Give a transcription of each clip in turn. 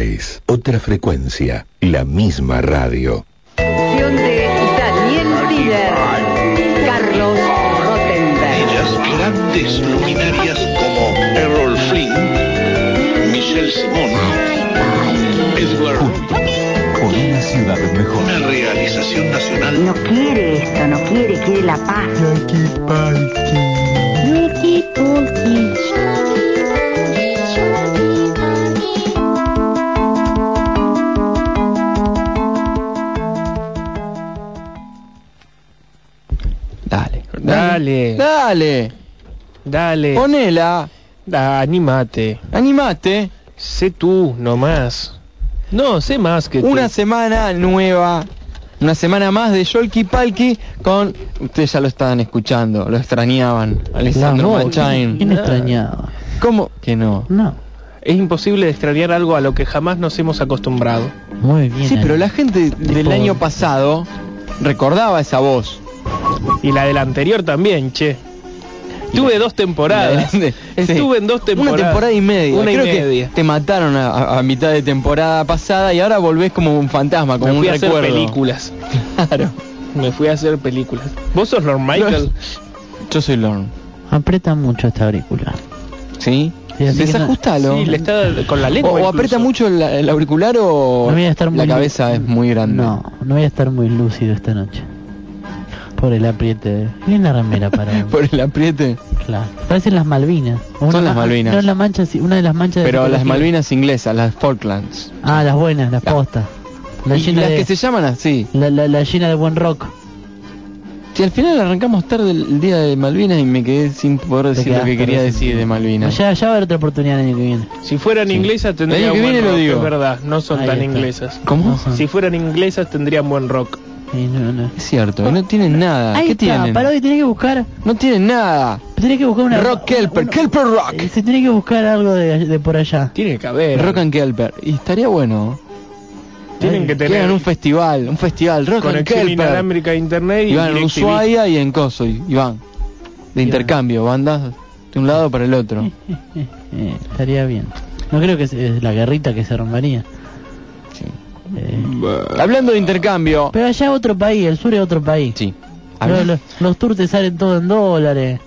93. Otra frecuencia. La misma radio. De Daniel Tider, Carlos Rottenberg. Ellas, grandes luminarias como Errol Flynn, Michelle Simon, Edward Juntos, por una ciudad mejor. una realización nacional No quiere esto, no quiere, quiere la paz. Dale. Dale. Dale. Ponela. Da, animate. Animate. Sé tú, nomás. No, sé más que tú. Una semana nueva. Una semana más de Yolki Palki con... Ustedes ya lo estaban escuchando, lo extrañaban. Alessandro No, Machain. ¿Quién extrañaba? ¿Cómo que no? No. Es imposible extrañar algo a lo que jamás nos hemos acostumbrado. Muy bien. Sí, pero la gente del año pasado recordaba esa voz. Y la del anterior también, che. Tuve dos temporadas. De- Estuve sí. en dos temporadas. Una temporada y media. Una Creo y que te mataron a, a- a mitad de temporada pasada y ahora volvés como un fantasma, como Me un fui a hacer recuerdo. películas. Claro. Me fui a hacer películas. ¿Vos sos Lord Michael? Yo soy Lorne. Aprieta mucho esta auricular. ¿Sí? Que no- Desajustalo. Sí, le está con la o, lengua. o aprieta mucho el, el auricular o No voy a estar muy la cabeza es muy grande. No, no voy a estar muy lúcido esta noche. Por el apriete. Bien la remera para Por el apriete. Claro. Parecen las Malvinas. O Son una las ma- Malvinas. No es la mancha, una de las manchas de Pero las tipología. Malvinas inglesas, las Falklands. Ah, las buenas, las La- postas. La y llena las de que se llaman así. la, la, la llena de buen rock. Si al final arrancamos tarde el, día de Malvinas y me quedé sin poder decir lo que quería decir de Malvinas. Ya, ya va a haber otra oportunidad el año que viene. Si fueran Sí. inglesas tendrían buen viene lo digo. es verdad. No son Ahí tan está. inglesas. ¿Cómo? Si fueran inglesas tendrían buen rock. No, no. Es cierto, no tienen nada. Ahí ¿Qué está, tienen? para hoy tenés que buscar, No tienen nada. tenés que buscar una Rock Kelper, una- Kelper Rock. eh, Se tiene que buscar algo de, de por allá. Tiene que haber. Rock and Kelper. Y estaría bueno. Tienen que tener un festival, un festival Rock and conexión Kelper. inalámbrica a internet y van en. Ushuaia y en Coso van. De intercambio, bandas de un lado para el otro. Estaría bien. No creo que sea la guerrita que se armaría. Eh, Hablando de intercambio. pero allá otro país, el sur es otro país. Sí. Pero los, los tours te salen todo en dólares.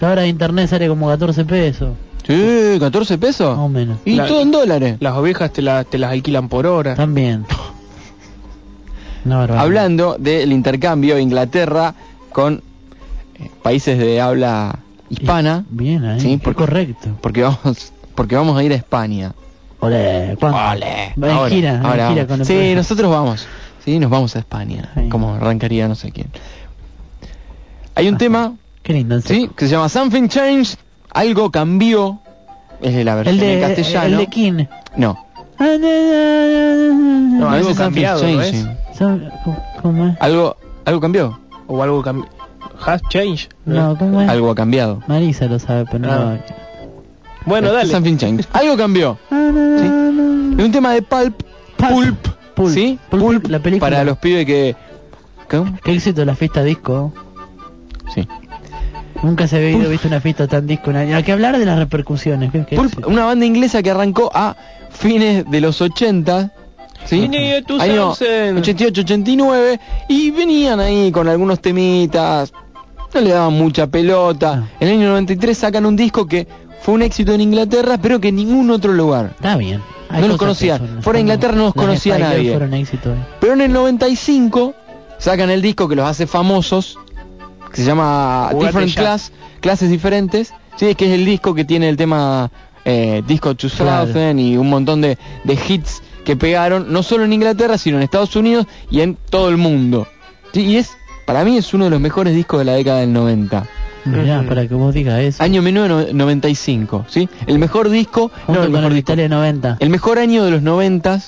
Ahora internet sale como 14 pesos, Sí, 14 pesos. más o menos. Y La- todo en dólares. Las ovejas te, la- te las alquilan por hora. También. No, barbaridad. Hablando del intercambio Inglaterra con eh, países de habla hispana, Bien, ahí. Sí, porque- correcto. porque vamos porque vamos a ir a España. Olé, ¿cuándo? Ole. Va en Ahora, gira, en ahora gira vamos. con el Sí, proyecto. nosotros vamos. Sí, nos vamos a España. Sí. Como arrancaría no sé quién. Hay un Ajá. tema, Qué lindo. el sí, que se llama Something Changed, algo cambió. Es de la versión El de, en castellano. el de King. No. No, ese algo cambiado, ¿no es? Changing. ¿Sabe cómo- ¿Cómo es? Algo algo cambió. O algo cambió. Has changed. No, ¿cómo es? Algo ha cambiado. Marisa lo sabe, pero no. Ah. Bueno, Este, dale. Something changed. Algo cambió. Es un tema de pulp, pulp, Pulp. ¿sí? Pulp, la película. para los pibes que ¿Cómo? Qué éxito la fiesta disco. Sí. Nunca se había visto una fiesta tan disco. Hay que hablar de las repercusiones. ¿qué- qué Pulp, una banda inglesa que arrancó a fines de los 80, ¿sí? Año 2000. 88, 89 y venían ahí con algunos temitas. No le daban mucha pelota. En el año 93 sacan un disco que fue un éxito en Inglaterra, pero que en ningún otro lugar. Está bien. Hay No los conocían. Fuera de Inglaterra no los conocía nadie. fueron éxito. eh. Pero en el 95 sacan el disco que los hace famosos, que se llama Jugate Different ya. Class, clases diferentes. Sí, que es el disco que tiene el tema eh, Disco 2000 y un montón de, de hits que pegaron, no solo en Inglaterra, sino en Estados Unidos y en todo el mundo. Sí, y es, para mí es uno de los mejores discos de la década del 90. Mirá, Ujú. para que vos digas eso. Año 1995, ¿sí? El mejor disco, Junto no, el mejor el disco. Italia 90. El mejor año de los 90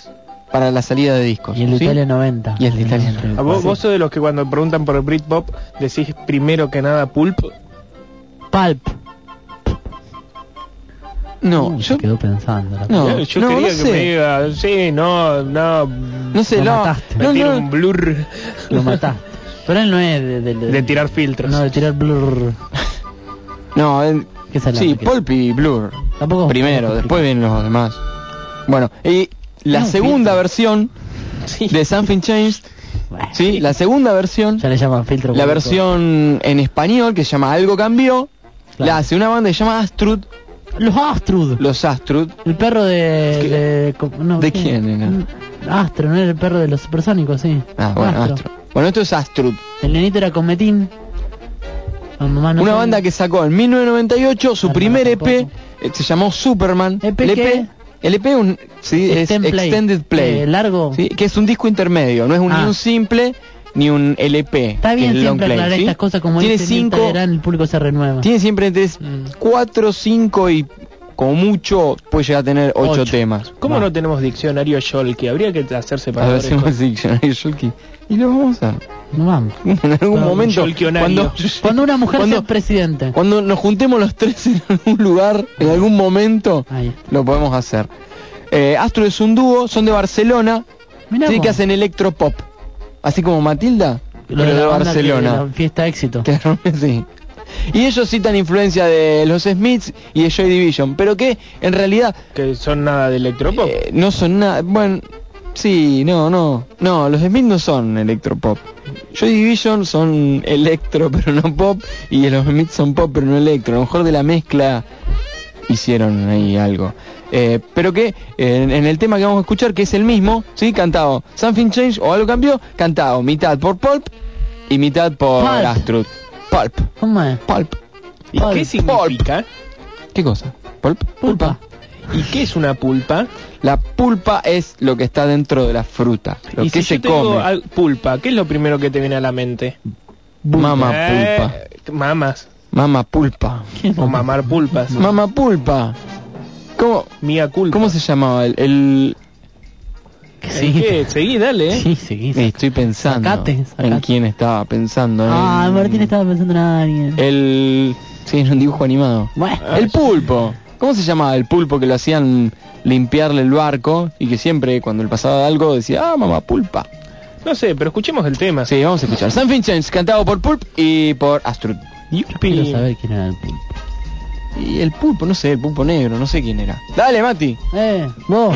para la salida de discos. Y el de ¿sí? Italia 90. Y el de Italia 90. ¿A vos, vos sos de los que cuando preguntan por el Britpop decís primero que nada Pulp? Pulp. No, Uh, yo se quedó pensando. la No, yo no, quería no que sé. me diga, sí, no, no. No sé, Lo no, mataste. Me no, tira no, un blur Lo mataste. Pero él no es de, de, de- de tirar filtros. No, de tirar blur. no, él- ¿Qué sí? Pulp y Blur. Tampoco Primero, después vienen los demás. Bueno, y la segunda filtro. versión Sí. de Something Changed, Bueno, ¿sí? La segunda versión, Ya le llaman filtro. la versión en español que se llama Algo Cambió, Claro. la hace una banda que se llama Astrud. Los Astrud. los Astrud. El perro de... de, no, ¿De quién era? Mm, Astro, ¿no era el perro de los supersónicos? Sí. Ah, bueno, Astro. Bueno, esto es Astrud. El nenito era Cometín. No una banda que sacó en 1998 su primer EP, eh, se llamó Superman. ¿EP el? EP, el EP un, sí, es Play. Extended Play. Eh, largo. Sí, que es un disco intermedio, no es un, Ah. ni un simple ni un LP. Está bien siempre play, aclarar ¿sí? estas cosas como tiene dice cinco, el público se renueva. tiene siempre entre Mm. 4, 5 y como mucho puede llegar a tener 8 Ocho. temas. ¿Cómo Va. no tenemos diccionario Sholky? Habría que hacer A ver separadores. si hacemos diccionario Shulky. Y lo vamos a hacer. No vamos. En algún No, momento. Cuando, Cuando una mujer cuando- sea presidente. cuando nos juntemos los tres en algún lugar, en algún momento, Ahí lo podemos hacer. Eh, Astro es un dúo, son de Barcelona, sí que hacen electropop. Así como Matilda, Lo pero de de la banda que- Barcelona. la fiesta éxito. Claro, sí. Y ellos citan influencia de los Smiths y de Joy Division, pero que en realidad Que son nada de electropop. eh, no son nada. Bueno, sí, no, no. No, los Smiths no son electropop. Joy Division son electro, pero no pop. Y los Smiths son pop, pero no electro. A lo mejor de la mezcla hicieron ahí algo. Eh, pero que eh, en, en el tema que vamos a escuchar, que es el mismo, ¿sí? Cantado Something Change o algo cambió, cantado mitad por Pulp y mitad por. Astrud. Pulp. ¿Cómo es? Pulp. ¿Y Pulp. qué significa? ¿Qué cosa? ¿Pulp? Pulpa. ¿Y qué es una pulpa? La pulpa es lo que está dentro de la fruta, lo y que si se yo come. pulpa, ¿qué es lo primero que te viene a la mente? Mama pulpa. Eh, mamas. Mama pulpa. O mamar pulpas. Mama pulpa. ¿Cómo, Mía culpa. cómo se llamaba el, el- ¿En qué? Seguí, dale, ¿eh? Sí, sí, Eh, Estoy pensando Sacate, sacate. en quién estaba pensando. Ah, en- Martín estaba pensando en alguien. El... Sí, en un dibujo animado. Bueno. El pulpo. ¿Cómo se llamaba el pulpo que lo hacían limpiarle el barco y que siempre cuando le pasaba algo decía, ah, mamá pulpa? No sé, pero escuchemos el tema. Sí, vamos a escuchar. Something Change, cantado por Pulp y por Astrud. Yupi. Quiero saber quién era el pulpo. Y el pulpo, no sé, el pulpo negro, no sé quién era. Dale, Mati. Eh, vos.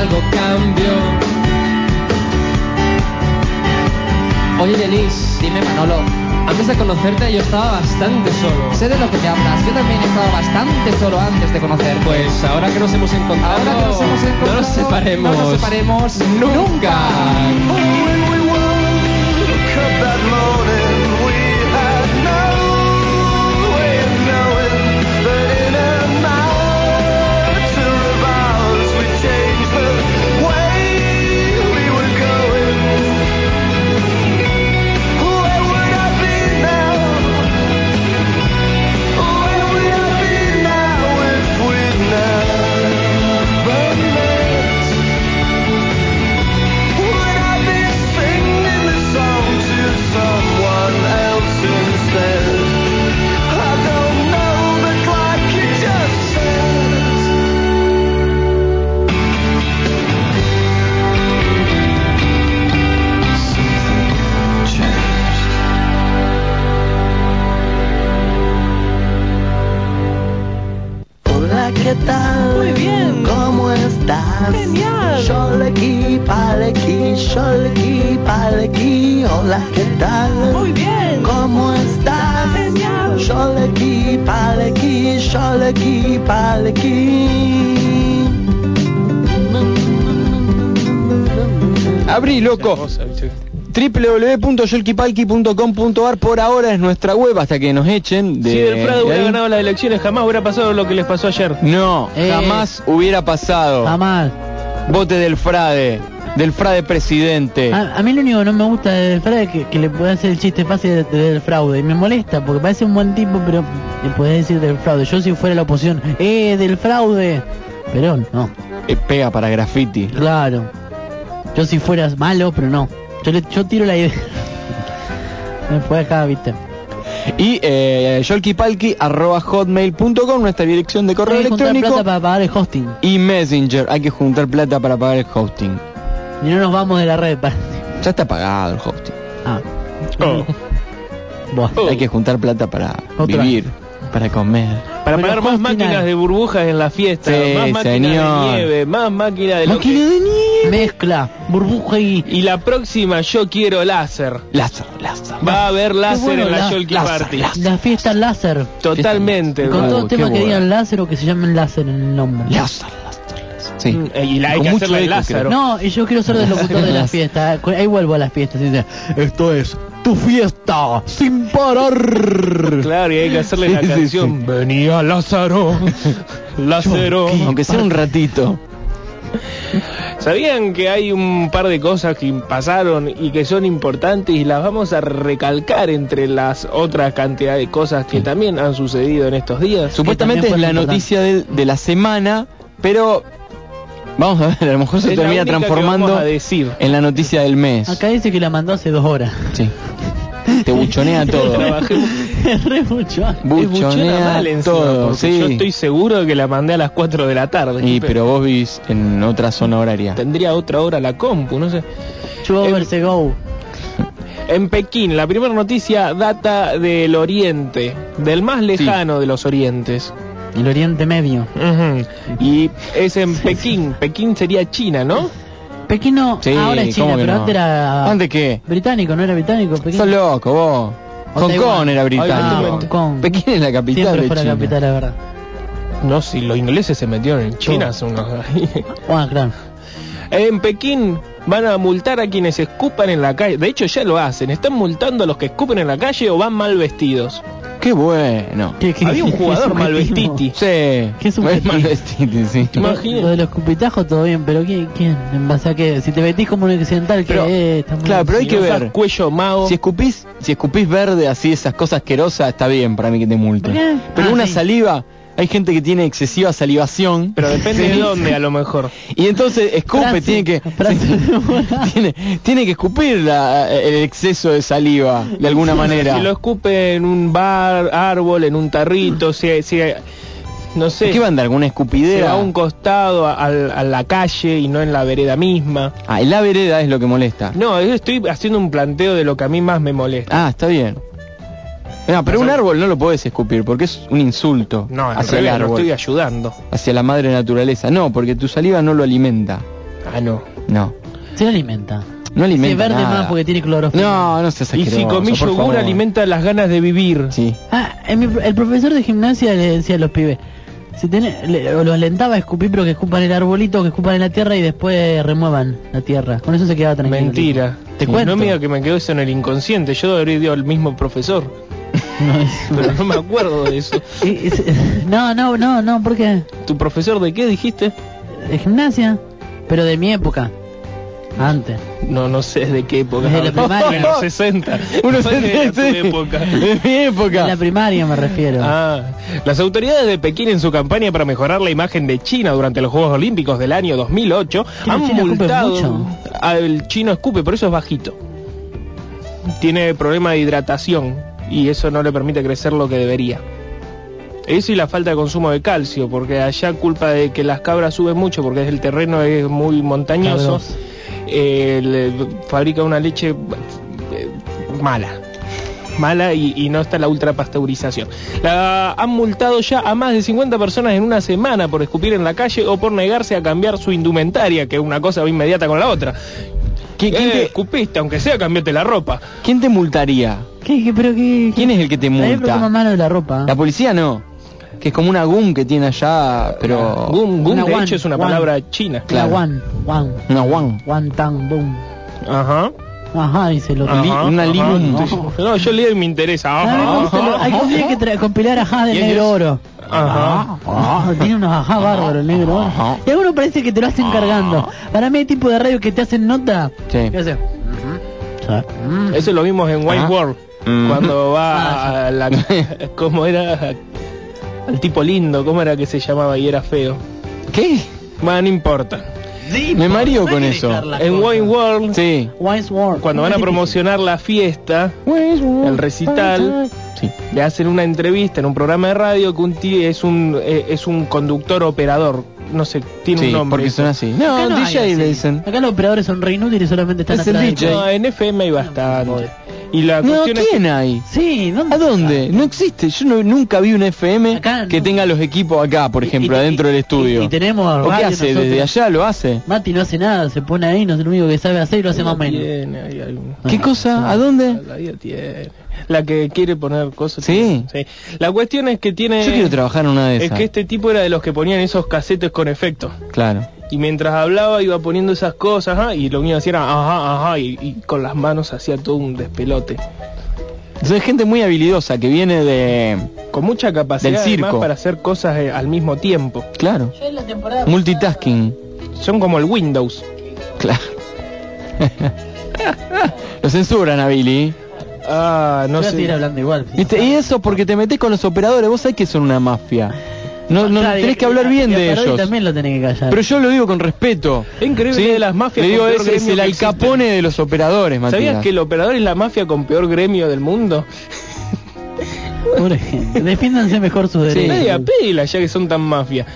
Algo cambió. Oye Denise, dime Manolo, antes de conocerte yo estaba bastante solo. Sé de lo que te hablas. Yo también he estado bastante solo antes de conocerte. Pues ahora que nos hemos encontrado, ahora que nos hemos encontrado, no nos separemos. no nos separemos nunca. Palki. Abrí, loco. Www.yolkipalki.com.ar por ahora es nuestra web hasta que nos echen de, Si del Prado de hubiera ganado las elecciones, jamás hubiera pasado lo que les pasó ayer. No, Eh. jamás hubiera pasado. Jamás. Vote del Frade, del Frade presidente. A, a mí lo único que no me gusta del fraude es que, que le puede hacer el chiste fácil de- del fraude. Y me molesta porque parece un buen tipo, pero le puedes decir del fraude. Yo si fuera la oposición, ¡eh, del fraude! Pero no, Eh, pega para graffiti. claro. Yo si fueras malo, pero no. Yo, le, yo tiro la idea. me fue acá, viste. Y eh, yolkipalki arroba hotmail.com, nuestra dirección de correo Hay que juntar electrónico. plata para pagar el hosting. Y Messenger, hay que juntar plata para pagar el hosting. Y no nos vamos de la red. pa- Ya está pagado el hosting. Ah. Oh. Hay que juntar plata para Otra. vivir, para comer. Para Bueno, pagar más máquinas de burbujas en la fiesta, Sí, más máquinas señor. de nieve, más máquinas de lo Máquina que- de nieve. Mezcla, burbuja y... Y la próxima yo quiero láser. Láser, láser. Va a haber láser bueno, en la la- Yolki Party. láser. La fiesta láser. Totalmente. Con Uh, todos qué temas que bueno. digan láser o que se llamen láser en el nombre. Láser. Sí. Mm, Y la hay Con que mucho eco, Lázaro. No, y yo quiero ser del locutor de la fiesta. Ahí vuelvo a las fiestas. Esto es tu fiesta sin parar. Claro, y hay que hacerle la Sí, sí, canción. Venía Lázaro, Lázaro. Aunque sea un ratito. ¿Sabían que hay un par de cosas que pasaron y que son importantes y las vamos a recalcar entre las otras cantidad de cosas que también han sucedido en estos días? Supuestamente es la importante. noticia de, de la semana, pero vamos a ver, a lo mejor se Es termina transformando a decir. en la noticia del mes. Acá dice que la mandó hace dos horas. Sí. Te buchonea todo. Es re buchona Buchonea mal encima, todo, sí. Yo estoy seguro de que la mandé a las 4 de la tarde. Y pero vos vivís en otra zona horaria. Tendría otra hora la compu, no sé. Ago. En Pekín, la primera noticia data del oriente, del más lejano de los orientes. El Oriente Medio. Y es en Pekín. Pekín sería China, ¿no? Pekín no, Sí, ahora es China, ¿cómo que pero no? antes era ¿Antes qué? británico, ¿no era británico? Pekín. Sos loco, vos. Hong. Kong era británico. Hong Kong. Pekín es la capital Siempre de fue la China. capital, la verdad. No, si los ingleses se metieron en China hace unos Bueno, claro. En Pekín van a multar a quienes escupan en la calle. De hecho, ya lo hacen. Están multando a los que escupen en la calle o van mal vestidos. Qué bueno. ¿Qué- qué- Había un qué jugador mal vestiti. Sí. ¿Qué es un mal vestido, sí. ¿Te imaginas? Lo de los cupitajos todo bien, pero ¿quién? quién? ¿En base a qué? Si te metís como un occidental, que Pero- está muy claro, pero hay que ver. cuello mago. Si escupís, si escupís verde así, esas cosas asquerosas, está bien para mí que te multen. ¿Por qué? Pero Ah, una sí. saliva, hay gente que tiene excesiva salivación. Pero depende Sí. de dónde, a lo mejor. Y entonces escupe, tiene que tiene, tiene que escupir la- el exceso de saliva de alguna manera. Si lo escupe en un bar, árbol, en un tarrito, si, si no sé, ¿Qué van de alguna escupidera? a un costado, a, la calle y no en la vereda misma. Ah, y la vereda es lo que molesta. No, yo estoy haciendo un planteo de lo que a mí más me molesta. Ah, está bien. No, pero un árbol no lo podés escupir porque es un insulto No, hacia el árbol, estoy ayudando. hacia la madre naturaleza. No, porque tu saliva no lo alimenta. Ah, no. No, Se alimenta. no alimenta Si es verde nada. más porque tiene clorofila. No, no seas Y si comí yogur favor. alimenta las ganas de vivir. Sí. Ah, en mi- el profesor de gimnasia le decía a los pibes, si tenés, le- o los alentaba a escupir, pero que escupan el arbolito, que escupan en la tierra y después remuevan la tierra. Con eso se quedaba tranquilo. Mentira. Te Sí, cuento. No me diga que me quedó eso en el inconsciente. Yo debería ir al mismo profesor. No, es- Pero no me acuerdo de eso. y- es- no, no, no, no, ¿por qué? ¿Tu profesor de qué dijiste? De gimnasia, pero de mi época. Antes. No, no sé de qué época. Desde la primaria. De los 60. Uno ¿Cuál se era tu época? De mi época. En la primaria me refiero. Ah, las autoridades de Pekín en su campaña para mejorar la imagen de China durante los Juegos Olímpicos del año 2008 Que han China multado al chino escupe, por eso es bajito. Tiene problema de hidratación y eso no le permite crecer lo que debería. Eso y la falta de consumo de calcio, porque allá culpa de que las cabras suben mucho porque el terreno es muy montañoso, eh, le- fabrica una leche eh, mala mala y, y no está la ultrapasteurización. La han multado ya a más de 50 personas en una semana por escupir en la calle o por negarse a cambiar su indumentaria, que es una cosa inmediata con la otra. ¿Qui- quién Eh, te- escupiste, aunque sea, cambiate la ropa. ¿Quién te multaría? ¿Qué, qué, pero qué, ¿Quién es el que te multa? lo de la ropa. La policía no. Que es como una GUM que tiene allá, pero... Gum, gum, de one, hecho, es una palabra china. claro. La one, one, Una WAN. one tan, boom. Ajá. Ajá, dice el otro. Li- Ajá, una ajá. libum. No, yo leo y me interesa. Ajá, lo- ajá, hay que, compilar ajá de ¿Quién negro es? oro. Ajá. Ah, tiene unos ajá bárbaros el negro oro. Ajá. Y algunos parece que te lo hacen cargando. Para mí hay tipo de radio que te hacen nota. Sí. ¿Qué hace? Mm. Eso lo vimos en White Ah. World. Mm. Cuando va Ah, a la... ¿Cómo era? Al tipo lindo, ¿cómo era que se llamaba y era feo? ¿Qué? Bueno, no importa. Me mario con eso. En cosa. Wine World, Sí. Wine's World. cuando van a promocionar la fiesta, el recital, Sí. le hacen una entrevista en un programa de radio que un tío es un eh, es un conductor operador, no sé, tiene Sí, un nombre. porque son así. No, no DJ le dicen. Acá los operadores son re inútiles y solamente están Es el atrás DJ. No, en FM hay bastante. Y la No, cuestión es que- ¿quién hay? Sí, ¿dónde ¿A dónde? No existe. Yo no- nunca vi un FM Acá que no. tenga los equipos acá, por ejemplo, y- adentro y- del estudio. y- y tenemos ¿O qué hace? nosotros. ¿Desde allá lo hace? Mati no hace nada, se pone ahí, no es lo único que sabe hacer y lo hace más o menos. ¿Qué cosa? ¿A dónde? La vida tiene. La que quiere poner cosas. Sí. sí. La cuestión es que tiene. Yo quiero trabajar en una de Es esas. que este tipo era de los que ponían esos casetes con efecto. Claro. Y mientras hablaba iba poniendo esas cosas, y lo único que hacía era ajá, ajá, y, y con las manos hacía todo un despelote. Entonces, es gente muy habilidosa que viene de... Con mucha capacidad Del circo. además, para hacer cosas eh, al mismo tiempo. Claro. Yo en la temporada Multitasking. Son como el Windows. Claro. lo censuran a Billy. Ah, no no voy a seguir sé. hablando igual. ¿Viste? Y eso porque te metes con los operadores. Vos sabés que son una mafia. No, no Claro, tenés que hablar bien de ellos. también lo tenés que callar. Pero yo lo digo con respeto. Es increíble ¿sí? que de las mafias Le digo, con es, el que Al existen. Capone de los operadores, Matías. ¿Sabías que el operador es la mafia con peor gremio del mundo? Defiéndanse mejor sus Sí. derechos. Media pila ya que son tan mafia.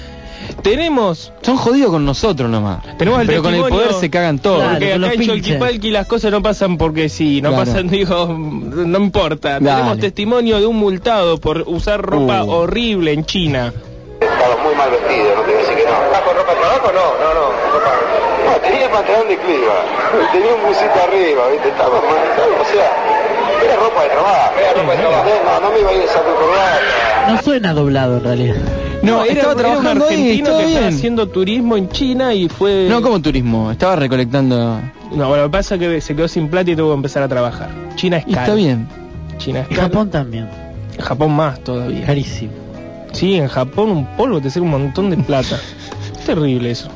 Tenemos Son jodidos con nosotros nomás. Tenemos el Pero con el poder se cagan todos. Claro, Porque acá en. Cholquipalqui las cosas no pasan porque sí, no Claro. pasan, digo, no importa. Dale. Tenemos testimonio de un multado por usar ropa Uh. horrible en China. Estaba muy mal vestido, no te voy a decir que no. ¿Estás con ropa de trabajo? No, no, no. No, tenía el pantalón de clima, tenía un busito arriba, ¿viste? Estaba mal, o sea, era ropa de trabajo. Era ropa de trabajo. No, no me iba a ir de saco corbata. No suena doblado en realidad. No, era, estaba era trabajando un ahí, argentino estaba que estaba bien. haciendo turismo en China y fue... No, como turismo. Estaba recolectando. No, bueno, lo que pasa es que se quedó sin plata y tuvo que empezar a trabajar. China es Y caro. está bien. China es caro. Japón también. Japón más todavía. Carísimo. Sí, en Japón un polvo te sale un montón de plata. Es terrible eso.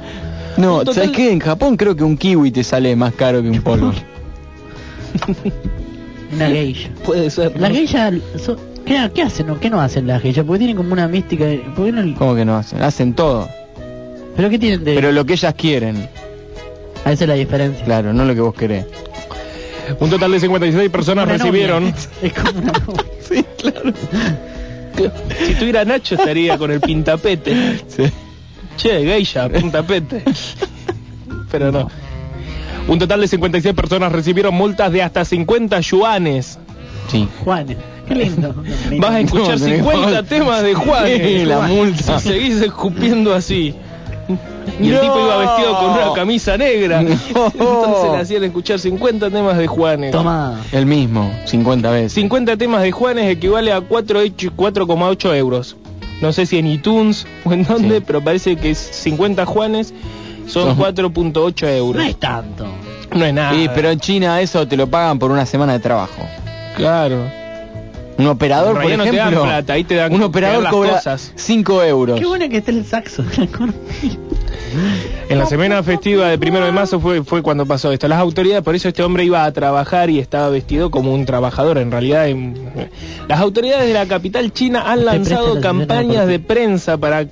No, Total- ¿sabes qué? En Japón creo que un kiwi te sale más caro que un polvo. Una geisha. Puede ser. Las ¿no? geishas, so- ¿qué, ¿qué hacen? No? ¿Qué no hacen las geishas? Porque tienen como una mística. de- ¿por qué no- ¿Cómo que no hacen? Hacen todo. ¿Pero qué tienen de...? Pero lo que ellas quieren. A esa es la diferencia. Claro, no lo que vos querés. Un total de 56 personas Una recibieron. novia. Es como una novia. Sí, claro. Si tuviera Nacho estaría con el pintapete. Sí. Che, geisha, pintapete. Pero no. Un total de 56 personas recibieron multas de hasta 50 yuanes. Sí. Juan, qué lindo. Vas a escuchar No, tenés 50 razón. temas de Juanes. Sí, la multa. Si seguís escupiendo así. Y el No. tipo iba vestido con una camisa negra. No. Entonces le hacían escuchar 50 temas de Juanes. Toma. El mismo, 50 veces. 50 temas de Juanes equivale a 4 hecho- 4,8 euros. No sé si en iTunes o en dónde, Sí. pero parece que es 50 Juanes son Son- 4.8 No euros. es tanto. No es nada. Sí, pero en China eso te lo pagan por una semana de trabajo. Claro. Un operador, En por realidad no te dan ejemplo, plata, ahí te dan un que operador cobra cosas. 5 euros. Qué bueno que esté el saxo. En la semana festiva de primero de marzo fue, fue cuando pasó esto. Las autoridades, por eso este hombre iba a trabajar y estaba vestido como un trabajador. En realidad, en- las autoridades de la capital china han lanzado campañas de prensa para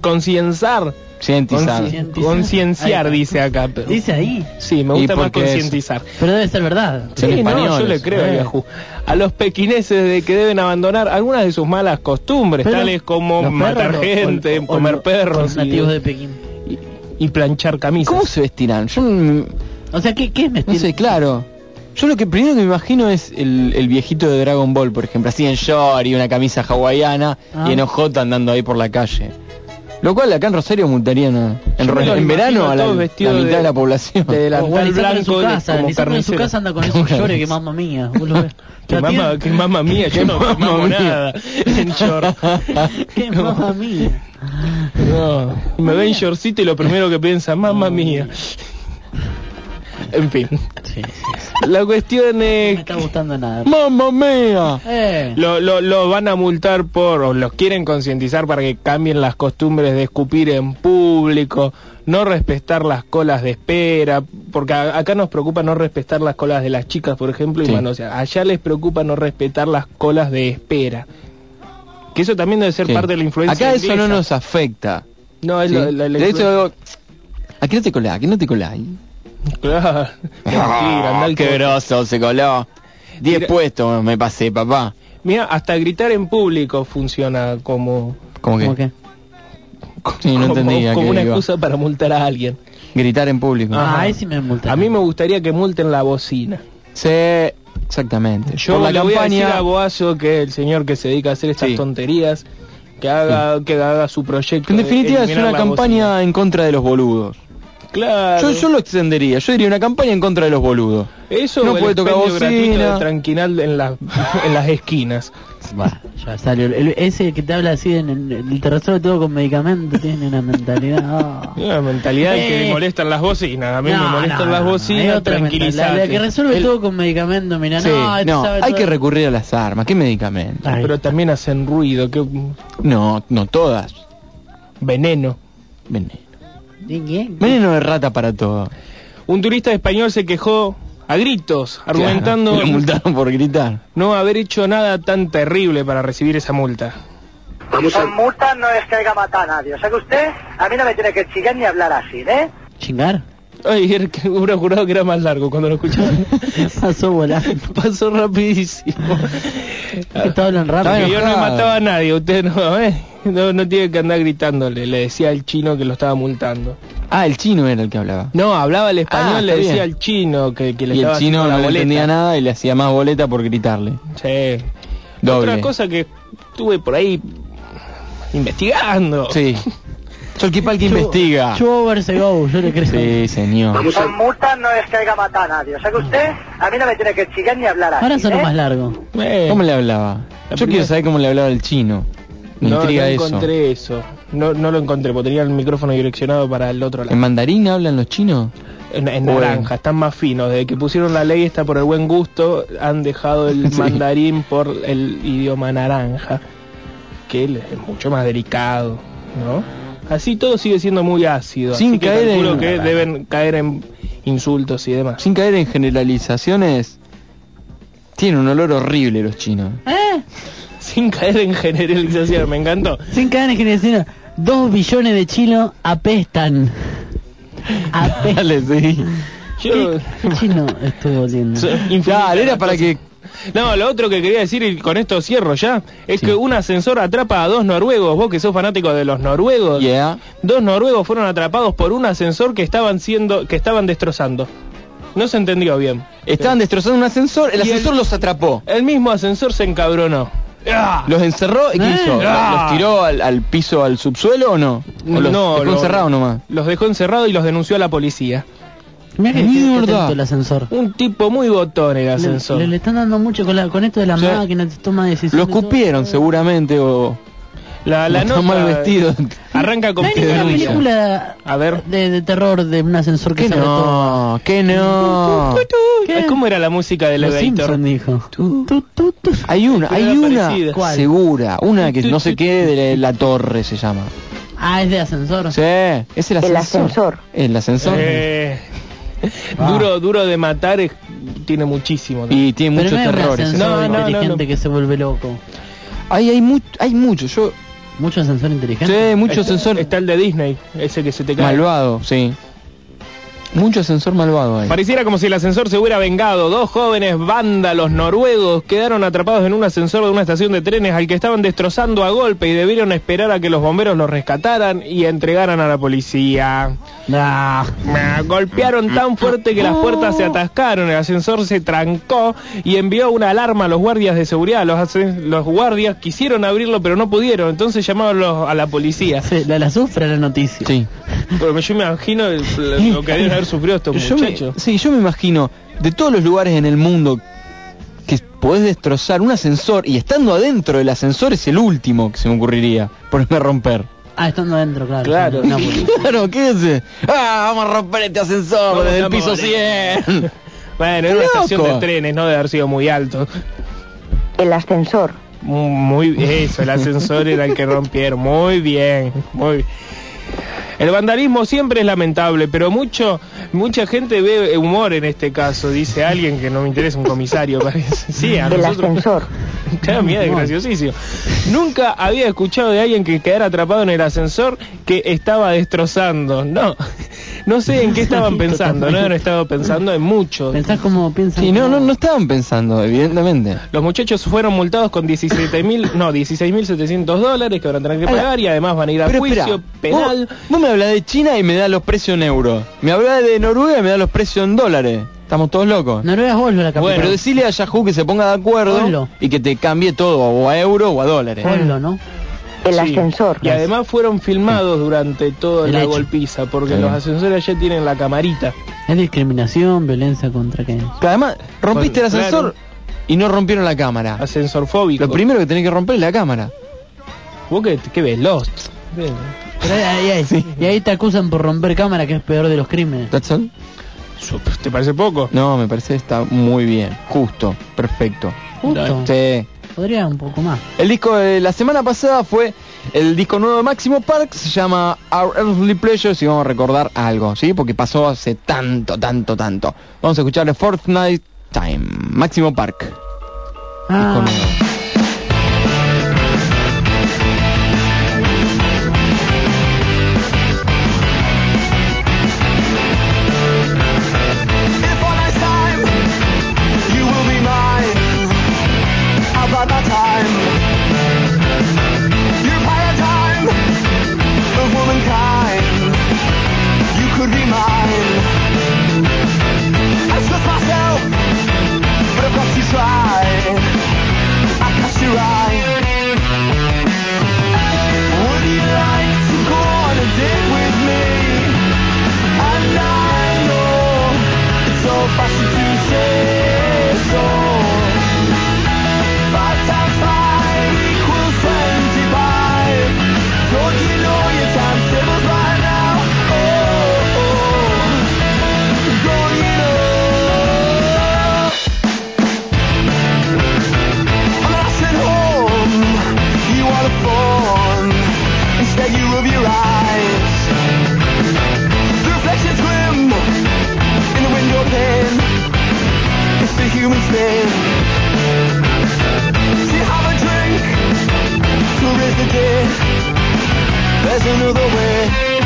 concienciar. Cientizar. Conci- concienciar, dice acá. pero- Dice ahí. Sí, me gusta más concientizar. Pero debe ser verdad. Sí, no, españoles. yo le creo a Eh. Yahoo. A los pequineses de que deben abandonar algunas de sus malas costumbres, Pero tales como matar perros, gente, o- o- o comer los- perros los y, nativos de Pekín. y- y planchar camisas. ¿Cómo se vestirán? Yo no, O sea, ¿qué, qué es no vestir? sé, claro. Yo lo que primero que me imagino es el, el viejito de Dragon Ball, por ejemplo, así en short y una camisa hawaiana Ah. y en OJ andando ahí por la calle. Lo cual acá en Rosario multarían a- en, en verano a la, la mitad de, de- la población. de delantal en su de- casa, como Lisandro en su carnicero. casa anda con esos llores que mamma mía. Que mamá, que mamá mía, yo no mía. nada en short. Qué mamma mía. No, y me ven shortcito y lo primero que piensa, mamá mía. En fin, Sí, sí. la cuestión No me es está gustando nada. ¡Mamma mía! Eh. lo, lo, lo van a multar por, o los quieren concientizar para que cambien las costumbres de escupir en público, no respetar las colas de espera, porque a- acá nos preocupa no respetar las colas de las chicas, por ejemplo, y Sí. manosear. Allá les preocupa no respetar las colas de espera. Que eso también debe ser parte de la influencia Acá eso no inglesa. nos afecta. No, es la, la de influencia- aquí no te colás, aquí no te colás. Claro. Mentira, andá al qué grosso se coló. Diez Mira- puestos me pasé, papá. Mira, hasta gritar en público funciona como, ¿Cómo que? ¿Cómo que? Sí, no como, entendía como una iba. excusa para multar a alguien. Gritar en público. Ah, ahí sí me multan. A mí me gustaría que multen la bocina. Sí, exactamente. Yo Por la le voy a decir campaña... a Boazo, que el señor que se dedica a hacer estas Sí. tonterías, que haga, que haga su proyecto. En de definitiva es una campaña en contra de los boludos. Claro. Yo, yo lo extendería, yo diría una campaña en contra de los boludos. Eso no puede tocar bocina. de tranquinal en, la, en las esquinas. Bah, ya salió. El- ese que te habla así en el, el te resuelve todo con medicamentos tiene una mentalidad. ah. Una mentalidad que Eh. le molestan las bocinas. A mí me No, molestan no, las no, bocinas, otra. La, la que resuelve El- todo con medicamentos, mira, Sí, no, este no, sabe hay todo. que recurrir a las armas. ¿Qué medicamento? Ay. Pero también hacen ruido, que No, no todas. veneno. Veneno. ¿De qué? Veneno de rata para todo. Un turista español se quejó a gritos, argumentando Claro, lo multaron por gritar. no haber hecho nada tan terrible para recibir esa multa. Con multas no es que haya matado a nadie. O sea que usted a mí no me tiene que chillar ni hablar así, ¿eh? ¿Chingar? Ay, era que hubiera jurado que era más largo cuando lo escuchaba. Pasó volando. Pasó rapidísimo. te hablan rápido. Yo no mataba a nadie, usted no, ¿eh? No, no tiene que andar gritándole, le decía al chino que lo estaba multando. Ah, el chino era el que hablaba. No, hablaba el español, Ah, le decía bien. al chino que, que le Y el chino no le entendía nada y le hacía más boleta por gritarle. Sí. Doble. Otra cosa que estuve por ahí investigando. Sí. Cholquipal que investiga. Over se go, yo le creo. Sí, señor. Con multas no es que haya matado a nadie. O sea que usted a mí no me tiene que chillar ni hablar así, Ahora son ¿eh? más largo. Eh, ¿Cómo le hablaba? La Yo primera- quiero saber cómo le hablaba el chino. Me no, no intriga eso. encontré eso. No, no lo encontré, porque tenía el micrófono direccionado para el otro lado. ¿En mandarín hablan los chinos? En, en naranja, están más finos. Desde que pusieron la ley esta por el buen gusto, han dejado el Sí. mandarín por el idioma naranja, que es mucho más delicado, ¿no? Así todo sigue siendo muy ácido. Sin así que caer calculo en- que deben caer en insultos y demás. Sin caer en generalizaciones, tienen un olor horrible los chinos. ¿Eh? Sin caer en generalización, me encantó. Sin caer en generación, dos billones de chinos apestan. Apestan. Dale, sí. Yo... ¿Qué chino estoy oliendo? Dale, era para que... No, lo otro que quería decir, y con esto cierro ya, es Sí. que un ascensor atrapa a dos noruegos. Vos que sos fanático de los noruegos, Yeah. dos noruegos fueron atrapados por un ascensor que estaban siendo, que estaban destrozando. No se entendió bien. Estaban destrozando un ascensor, el Y el- ascensor los atrapó. El mismo ascensor se encabronó. ¡Ah! ¿Los encerró y qué Eh. hizo? Ah. ¿Los tiró al, al piso, al subsuelo o no? ¿O los No, dejó lo- nomás? Los dejó encerrados y los denunció a la policía. Mira que Mierda. qué atento el ascensor. Un tipo muy botón el ascensor. le- le están dando mucho con, la, con esto de la Sí. máquina, te toma decisiones. Lo escupieron todo. seguramente o... La, la nota mal vestido. arranca No con hay ninguna denuncia. película A ver. de, de terror de un ascensor que Que no, que no. ¿Qué? ¿Cómo era la música del Los elevator? Simpson dijo. Hay una, hay una segura, una que no sé qué de la torre se llama. Ah, es de ascensor. Sí, es el ascensor. El ascensor. El ascensor. Eh, Ah. Duro, duro de matar, es- tiene muchísimo. ¿no? Y tiene Pero muchos no terrores. No, no, no, inteligente no. que se vuelve loco. Hay, hay, mu- hay mucho, yo... Mucho ascensor inteligente. Sí, mucho Está- ascensor Está el de Disney, ese que se te cae. malvado, sí. Mucho ascensor malvado ahí. Pareciera como si el ascensor se hubiera vengado. Dos jóvenes vándalos noruegos quedaron atrapados en un ascensor de una estación de trenes al que estaban destrozando a golpe y debieron esperar a que los bomberos los rescataran y entregaran a la policía. Ah, Me golpearon tan fuerte que las puertas se atascaron, el ascensor se trancó y envió una alarma a los guardias de seguridad. Los, guardias quisieron abrirlo pero no pudieron, entonces llamaron los- a la policía. sí, la, la sufre la noticia. Sí. Pero yo me imagino el- lo que haber sufrido estos Yo me, sí, yo me imagino, de todos los lugares en el mundo que podés destrozar un ascensor y estando adentro del ascensor es el último que se me ocurriría ponerme a romper. Ah, estando adentro, claro. Claro. no, Claro, ¿qué es? Ah, vamos a romper este ascensor Vamos desde el piso morir. 100. Bueno, en una ¡Loco! estación de trenes, no debe haber sido muy alto. El ascensor. Muy eso, el ascensor era el que rompieron. Muy bien, muy bien. El vandalismo siempre es lamentable, pero mucho mucha gente ve humor en este caso, dice alguien que no me interesa un comisario, parece. Sí, a El nosotros. ascensor. Claro, mira, es graciosísimo. Nunca había escuchado de alguien que quedara atrapado en el ascensor que estaba destrozando. No, no sé en qué estaban pensando, no han estado pensando en mucho. Pensás como piensan. Sí, no, no, no estaban pensando, evidentemente. Los muchachos fueron multados con 17 mil, no, 16.700 dólares que van a tener que pagar y además van a ir a Pero juicio espera, penal. Vos, vos me hablas de China y me das los precios en euros. Me hablas de Noruega y me das los precios en dólares. Estamos todos locos. Noruega es Oslo la capital. Pero decirle a Yahoo que se ponga de acuerdo Oslo. y que te cambie todo, o a euro o a dólares. Oslo, ¿no? El Sí. ascensor. Y además fueron filmados durante toda la hecho. golpiza, porque Sí. los ascensores allá tienen la camarita. Es discriminación, violencia contra qué. Que además, rompiste el Claro. ascensor y no rompieron la cámara. Ascensor fóbico. Lo primero que tenés que romper es la cámara. ¿Vos qué, qué ves? Lost. Pero ahí, ahí- ahí- Y ahí te acusan por romper cámara, que es peor de los crímenes. ¿That's all? ¿Te parece poco? No, me parece que está muy bien, justo, perfecto. Justo. Sí. Podría un poco más. El disco de la semana pasada fue el disco nuevo de Máximo Park, se llama Our Earthly Pleasures y vamos a recordar algo, ¿sí? Porque pasó hace tanto, tanto, tanto. Vamos a escuchar el Fortnite Time, Máximo Park. Ah, Disco nuevo. Spin. Have a drink to rid the day. There's another way.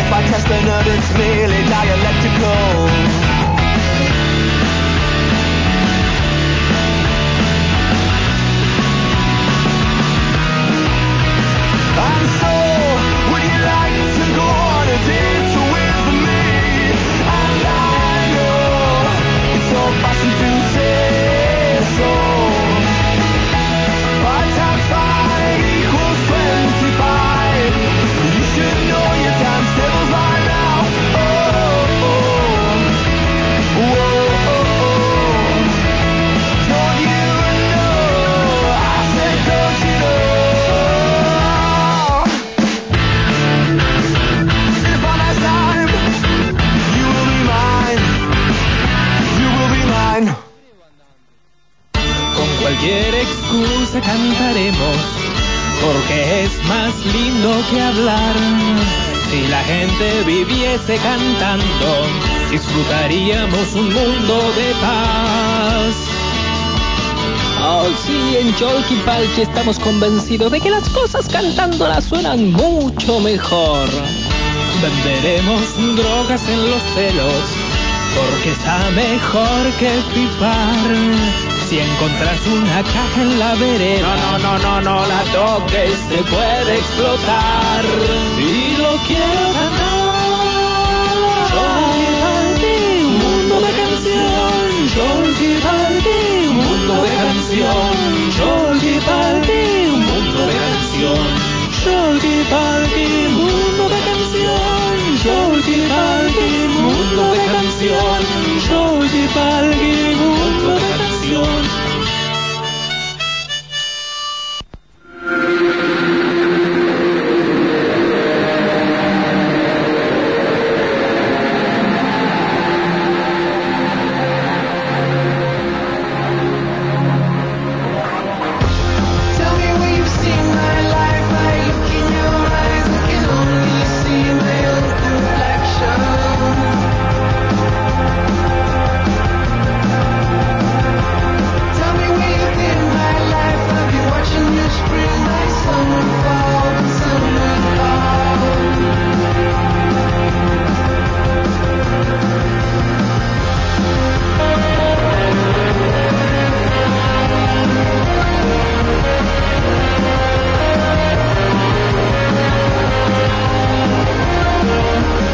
If I test another cantando, disfrutaríamos un mundo de paz. Oh, sí, en Jolky Palki estamos convencidos de que las cosas cantándolas suenan mucho mejor. Venderemos drogas en los celos, porque está mejor que pipar. Si encontras una caja en la vereda, no, no, no, no, no la toques, se puede explotar. Y lo quiero ganar. Palki, un mundo de canción. Un mundo de canción. Un mundo de canción. Palki, mundo de canción. Mundo de canción. Mundo de canción. Thank you.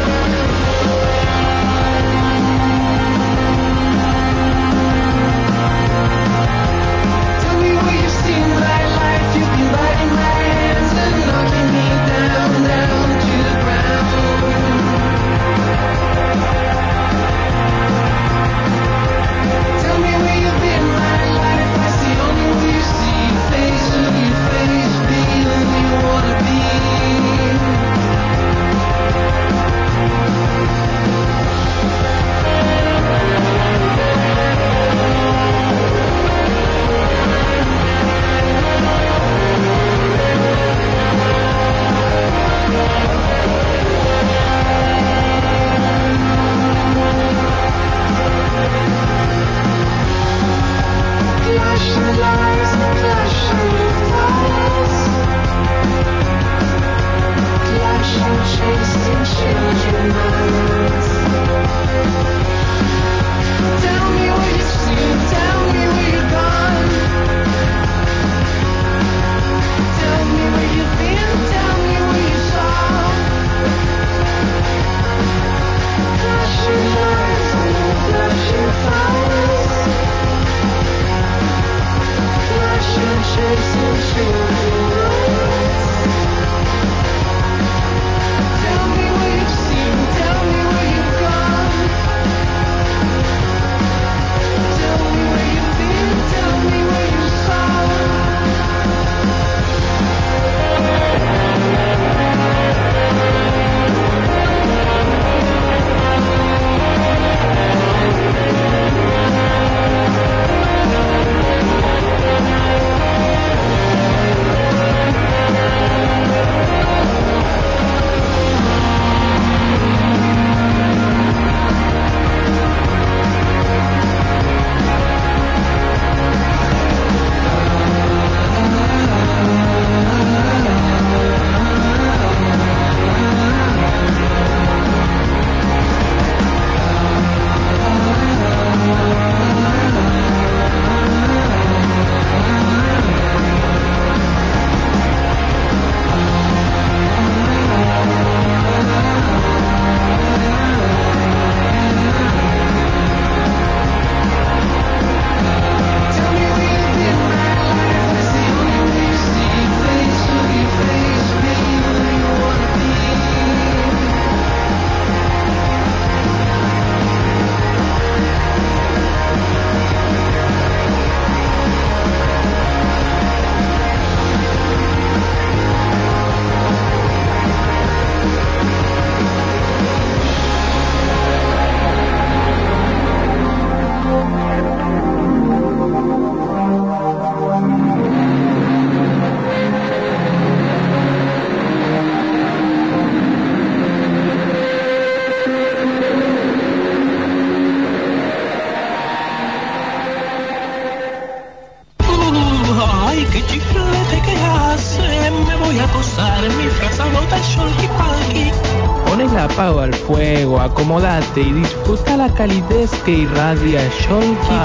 Y disfruta la calidez que irradia Sholky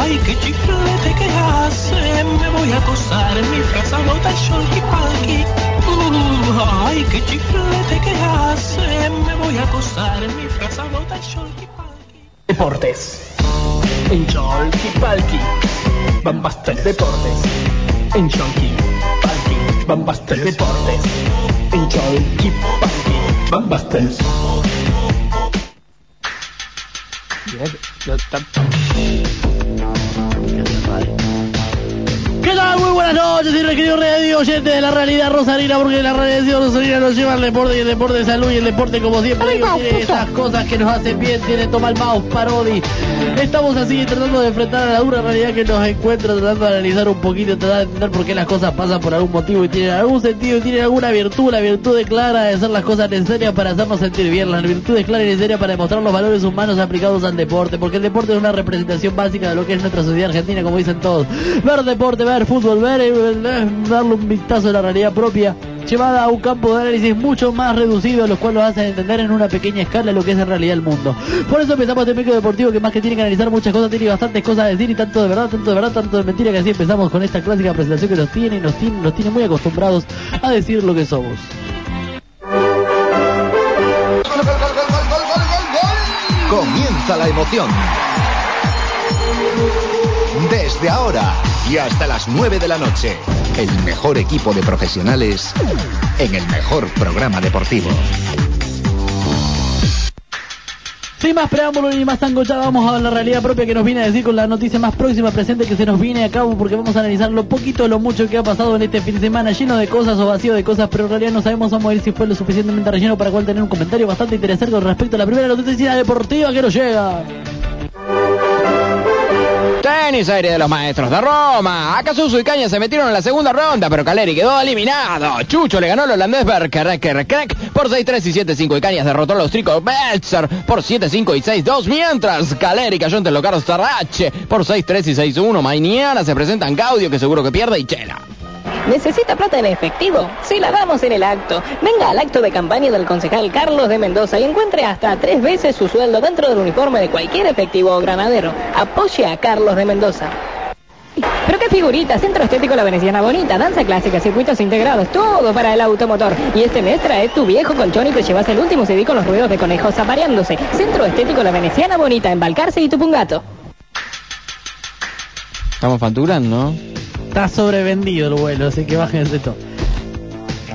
ay, qué chiflete que hace, me voy a acosar en mi disfrazado de Sholky Palky. Uh, ay, qué chiflete que hace, me voy a acosar en mi disfrazado de Sholky Palky. Deportes. En Cholky Palki. Bambastel Deportes. En Cholky Palki. Bambastel Deportes. En Cholky Palki. Bambastel. Buenas noches, y querido radio oyente de la realidad rosarina, porque la realidad rosarina nos lleva al deporte y el deporte de salud y el deporte como siempre digo, tiene esas cosas que nos hacen bien, tiene toma el mouse, parodi. Estamos así tratando de enfrentar a la dura realidad que nos encuentra, tratando de analizar un poquito, tratar de entender por qué las cosas pasan por algún motivo y tienen algún sentido y tienen alguna virtud, la virtud de clara de hacer las cosas necesarias para hacernos sentir bien, la virtud es clara y necesaria para demostrar los valores humanos aplicados al deporte, porque el deporte es una representación básica de lo que es nuestra sociedad argentina, como dicen todos. Ver deporte, ver fútbol, ver, darle un vistazo a la realidad propia, llevada a un campo de análisis mucho más reducido, los cuales nos hacen entender en una pequeña escala lo que es en realidad el mundo. Por eso empezamos este micro deportivo que más que tiene que analizar muchas cosas, tiene bastantes cosas a decir y tanto de verdad, tanto de verdad, tanto de mentira que así empezamos con esta clásica presentación que nos tiene y nos tiene, nos tiene muy acostumbrados a decir lo que somos. Comienza la emoción. Desde ahora y hasta las 9 de la noche, el mejor equipo de profesionales en el mejor programa deportivo. Sin más preámbulos ni más tango, ya vamos a la realidad propia que nos viene a decir con la noticia más próxima presente que se nos viene a cabo porque vamos a analizar lo poquito lo mucho que ha pasado en este fin de semana lleno de cosas o vacío de cosas, pero en realidad no sabemos vamos a ver si fue lo suficientemente relleno para cual tener un comentario bastante interesante con respecto a la primera noticia deportiva que nos llega. Tenis aire de los maestros de Roma. Acasuso y Caña se metieron en la segunda ronda, pero Caleri quedó eliminado. Chucho le ganó al holandés Berker por 6-3 y 7-5 y Cañas derrotó a los tricos Betzer por 7-5 y 6-2, mientras Caleri cayó ante Locaro Starrache por 6-3 y 6-1. Mañana se presentan Gaudio, que seguro que pierde, y Chela. ¿Necesita plata en efectivo? Sí, la damos en el acto. Venga al acto de campaña del concejal Carlos de Mendoza y encuentre hasta tres veces su sueldo dentro del uniforme de cualquier efectivo o granadero. Apoye a Carlos de Mendoza. Pero qué figurita, Centro Estético La Veneciana Bonita, danza clásica, circuitos integrados, todo para el automotor. Y este mes trae tu viejo colchón y te llevas el último CD con los ruedos de conejos apareándose. Centro Estético La Veneciana Bonita, en Balcarce y Tupungato. Estamos facturando, ¿no? Está sobrevendido el vuelo, así que bájense todo.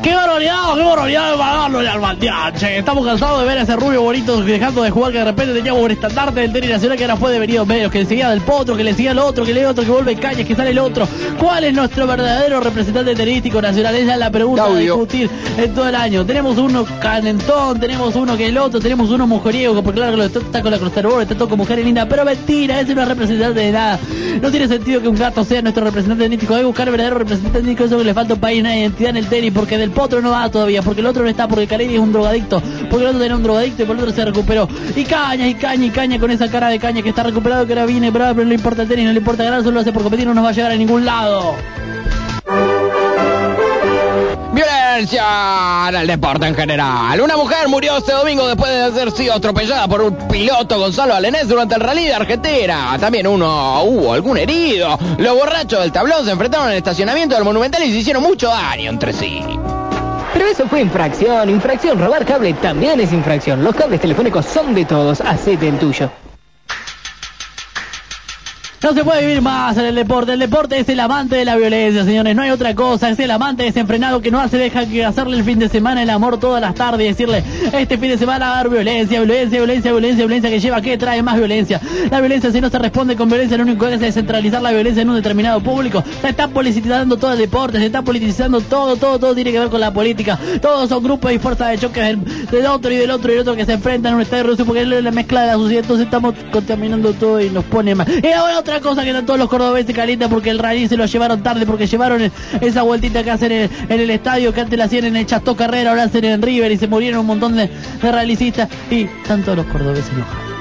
¡Qué barbaridad! ¡Qué barbaridad de pagarlo al Mandiache! Estamos cansados de ver a ese rubio bonito dejando de jugar que de repente teníamos un estandarte del tenis nacional que ahora fue de venido medios, que le seguía del potro, que le seguía el otro, que le otro, que vuelve cañas, que sale el otro. ¿Cuál es nuestro verdadero representante tenístico nacional? Esa es la pregunta a discutir en todo el año. Tenemos uno canentón, tenemos uno que el otro, tenemos uno mujeriego, porque claro que lo está con la crossboard, está todo con mujeres lindas, pero mentira, ese no es representante de nada. No tiene sentido que un gato sea nuestro representante tenístico. Hay que buscar el verdadero representante tenístico, eso que le falta un país, una identidad en el tenis, porque del potro no va todavía, porque el otro no está, porque Caleri es un drogadicto, porque el otro tenía un drogadicto y por el otro se recuperó. Y caña, y caña, y caña con esa cara de caña que está recuperado, que ahora viene bravo, pero no le importa el tenis, no le importa ganar, solo lo hace por competir, no nos va a llegar a ningún lado. Violencia en el deporte en general. Una mujer murió este domingo después de haber sido atropellada por un piloto Gonzalo Alenés durante el rally de Argentina. También uno hubo algún herido. Los borrachos del tablón se enfrentaron en el estacionamiento del Monumental y se hicieron mucho daño entre sí. Pero eso fue infracción, infracción. Robar cable también es infracción. Los cables telefónicos son de todos. Hacete el tuyo. No se puede vivir más en el deporte. El deporte es el amante de la violencia, señores. No hay otra cosa. Es el amante desenfrenado que no hace deja que hacerle el fin de semana el amor todas las tardes y decirle, este fin de semana va a haber violencia, violencia, violencia, violencia, violencia que lleva, ¿qué trae más violencia? La violencia, si no se responde con violencia, lo único que es centralizar la violencia en un determinado público. Se está politizando todo el deporte, se está politizando todo, todo, todo tiene que ver con la política. Todos son grupos y fuerzas de choque del, del otro y del otro y del otro que se enfrentan en un estadio ruso porque es la mezcla de la sociedad. Entonces estamos contaminando todo y nos pone mal. Y ahora cosa que están todos los cordobeses calientes porque el rally se lo llevaron tarde, porque llevaron esa vueltita que hacen en, en el estadio, que antes la hacían en el Chateau Carrera, ahora hacen en River y se murieron un montón de, de y están todos los cordobeses enojados.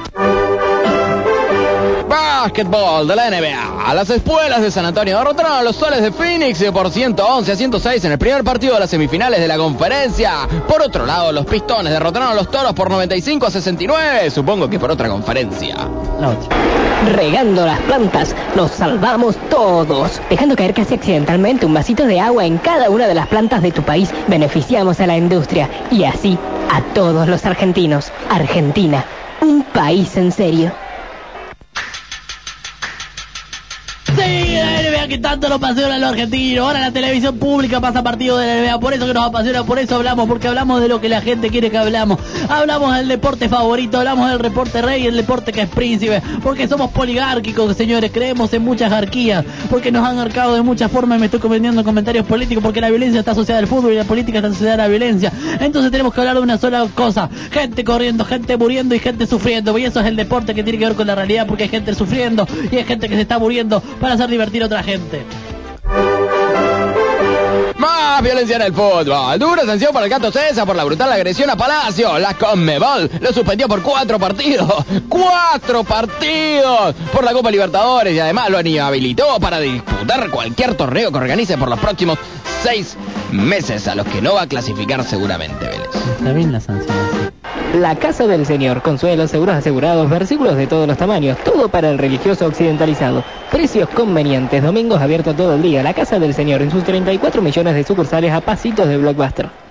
básquetbol de la NBA. Las espuelas de San Antonio derrotaron a los soles de Phoenix por 111 a 106 en el primer partido de las semifinales de la conferencia. Por otro lado, los pistones derrotaron a los toros por 95 a 69. Supongo que por otra conferencia. Regando las plantas, nos salvamos todos. Dejando caer casi accidentalmente un vasito de agua en cada una de las plantas de tu país, beneficiamos a la industria y así a todos los argentinos. Argentina, un país en serio. Sí, Que tanto nos apasiona a los argentinos. Ahora la televisión pública pasa partido de la NBA. Por eso que nos apasiona, por eso hablamos, porque hablamos de lo que la gente quiere que hablamos. Hablamos del deporte favorito, hablamos del deporte rey, el deporte que es príncipe. Porque somos poligárquicos, señores. Creemos en muchas jerarquías. Porque nos han arcado de muchas formas y me estoy cometiendo en comentarios políticos. Porque la violencia está asociada al fútbol y la política está asociada a la violencia. Entonces tenemos que hablar de una sola cosa. Gente corriendo, gente muriendo y gente sufriendo. Y eso es el deporte que tiene que ver con la realidad. Porque hay gente sufriendo y hay gente que se está muriendo para hacer divertir a otra gente. Más violencia en el fútbol. Dura sanción para el gato César por la brutal agresión a Palacio. La Conmebol lo suspendió por cuatro partidos. ¡Cuatro partidos! Por la Copa Libertadores y además lo inhabilitó para disputar cualquier torneo que organice por los próximos seis meses a los que no va a clasificar seguramente Vélez. Está bien la sanción. La casa del Señor, consuelos, seguros asegurados, versículos de todos los tamaños, todo para el religioso occidentalizado. Precios convenientes, domingos abiertos todo el día. La casa del Señor en sus 34 millones de sucursales a pasitos de Blockbuster.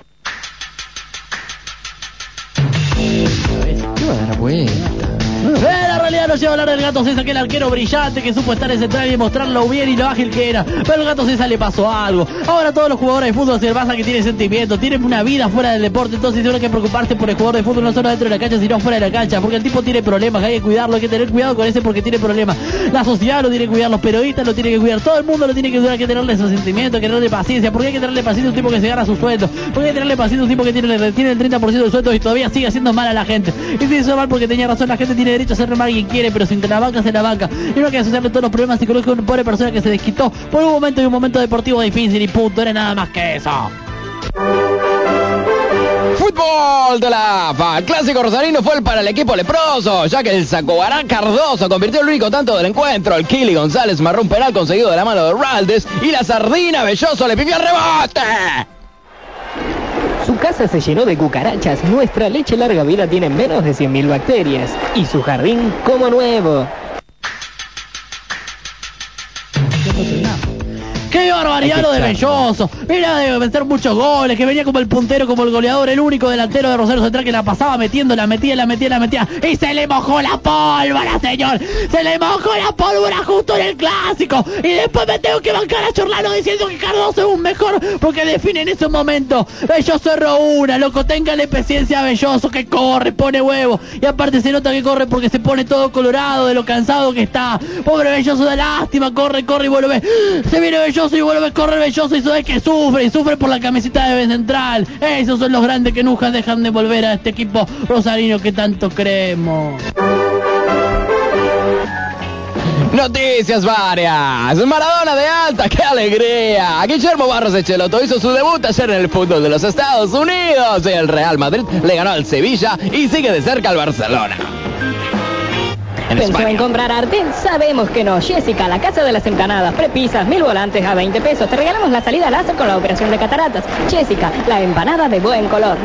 Hablar del gato César, que el arquero brillante que supo estar en central y mostrar lo bien y lo ágil que era. Pero al gato César le pasó algo. Ahora todos los jugadores de fútbol se basa que tienen sentimientos, tienen una vida fuera del deporte, entonces tienen que preocuparse por el jugador de fútbol no solo dentro de la cancha, sino fuera de la cancha, porque el tipo tiene problemas, hay que cuidarlo, hay que tener cuidado con ese porque tiene problemas. La sociedad lo tiene que cuidar, los periodistas lo tienen que cuidar, todo el mundo lo tiene que cuidar, hay que tenerle esos sentimientos, hay que tenerle paciencia, porque hay que tenerle paciencia a un tipo que se gana su sueldo, porque hay que tenerle paciencia a un tipo que tiene, el 30% del sueldo y todavía sigue haciendo mal a la gente. Y si hizo mal porque tenía razón, la gente tiene derecho a hacer mal a quien quiere, pero sin la banca se la banca. Y no hay que asociarle todos los problemas psicológicos a una pobre persona que se desquitó por un momento y un momento deportivo difícil y punto, era nada más que eso. Fútbol de la AFA. El clásico rosarino fue el para el equipo leproso, ya que el Sacobará Cardoso convirtió el único tanto del encuentro. El Kili González marró un penal conseguido de la mano de Raldes y la sardina Belloso le pidió rebote. Su casa se llenó de cucarachas, nuestra leche larga vida tiene menos de 100.000 bacterias y su jardín como nuevo. ¡Qué barbaridad lo de Belloso! Era de meter muchos goles, que venía como el puntero, como el goleador, el único delantero de Rosario Central que la pasaba metiendo, la metía, la metía, la metía. ¡Y se le mojó la pólvora, señor! ¡Se le mojó la pólvora justo en el clásico! Y después me tengo que bancar a Chorlano diciendo que Cardoso es un mejor porque define en ese momento. Belloso erró una, loco, téngale paciencia a Belloso que corre, pone huevo. Y aparte se nota que corre porque se pone todo colorado de lo cansado que está. Pobre Belloso, da lástima, corre, corre y vuelve. Se viene Belloso y vuelve a correr Belloso y sabes que sufre, y sufre por la camiseta de Central. Esos son los grandes que nunca dejan de volver a este equipo rosarino que tanto creemos. Noticias varias. Maradona de alta, qué alegría. Guillermo Barros Echeloto hizo su debut ayer en el fútbol de los Estados Unidos. El Real Madrid le ganó al Sevilla y sigue de cerca al Barcelona. En ¿Pensó España. en comprar arte? Sabemos que no. Jessica, la casa de las empanadas, prepisas, mil volantes a 20 pesos. Te regalamos la salida láser con la operación de cataratas. Jessica, la empanada de buen color.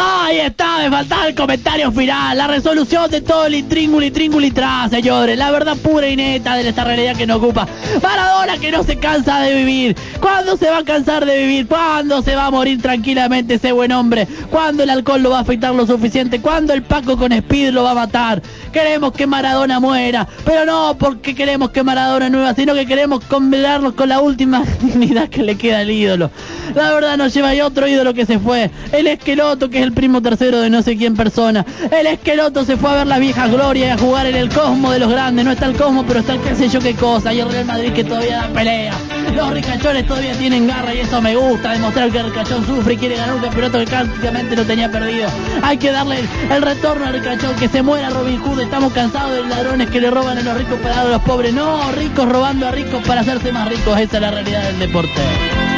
Ahí está, me faltaba el comentario final, la resolución de todo el intríngul, intríngul y tras, señores, la verdad pura y neta de esta realidad que nos ocupa. Maradona que no se cansa de vivir. ¿Cuándo se va a cansar de vivir? ¿Cuándo se va a morir tranquilamente ese buen hombre? ¿Cuándo el alcohol lo va a afectar lo suficiente? ¿Cuándo el Paco con Speed lo va a matar? Queremos que Maradona muera, pero no porque queremos que Maradona nueva, sino que queremos convelarnos con la última dignidad que le queda al ídolo. La verdad nos lleva ahí otro ídolo que se fue, el esqueloto que es el primo tercero de no sé quién persona. El esqueloto se fue a ver las viejas glorias y a jugar en el Cosmo de los grandes. No está el Cosmo, pero está el qué sé yo qué cosa. Y el Real Madrid que todavía da pelea. Los ricachones todavía tienen garra y eso me gusta. Demostrar que el ricachón sufre y quiere ganar un campeonato que prácticamente lo tenía perdido. Hay que darle el, retorno al ricachón. Que se muera Robin Hood. Estamos cansados de ladrones que le roban a los ricos para dar a los pobres. No, ricos robando a ricos para hacerse más ricos. Esa es la realidad del deporte.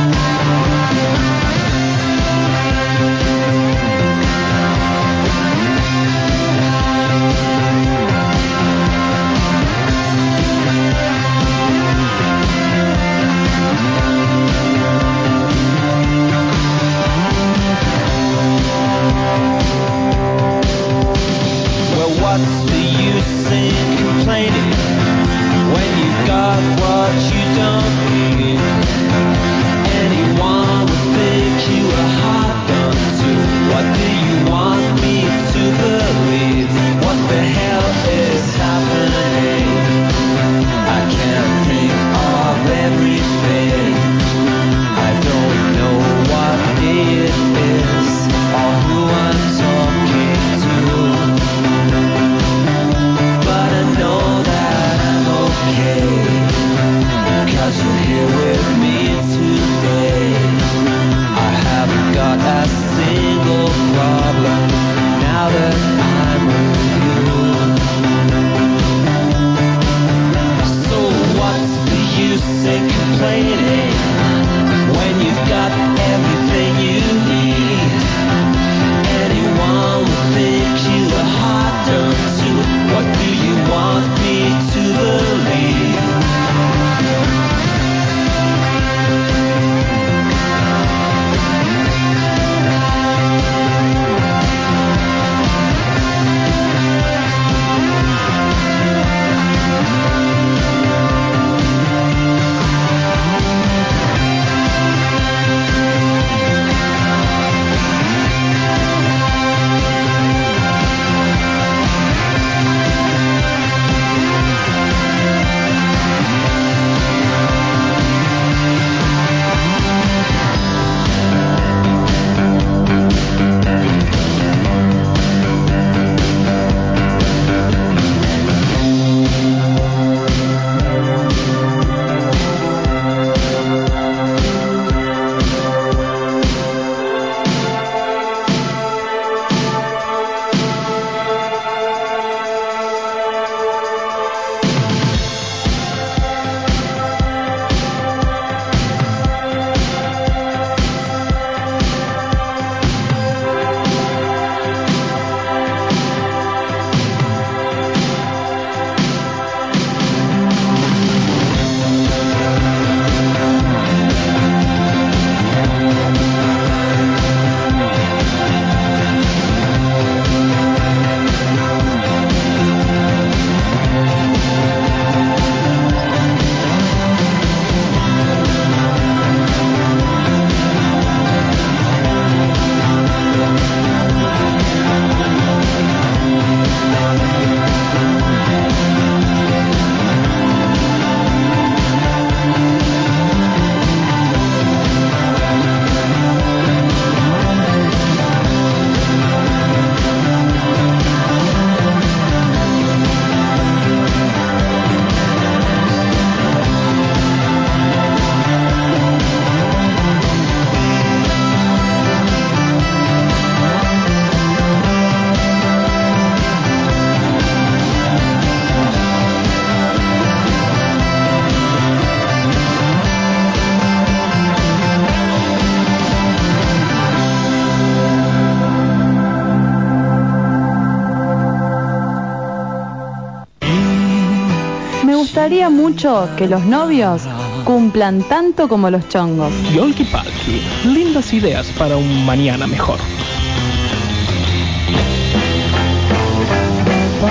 gustaría mucho que los novios cumplan tanto como los chongos. Yolki Palki, lindas ideas para un mañana mejor.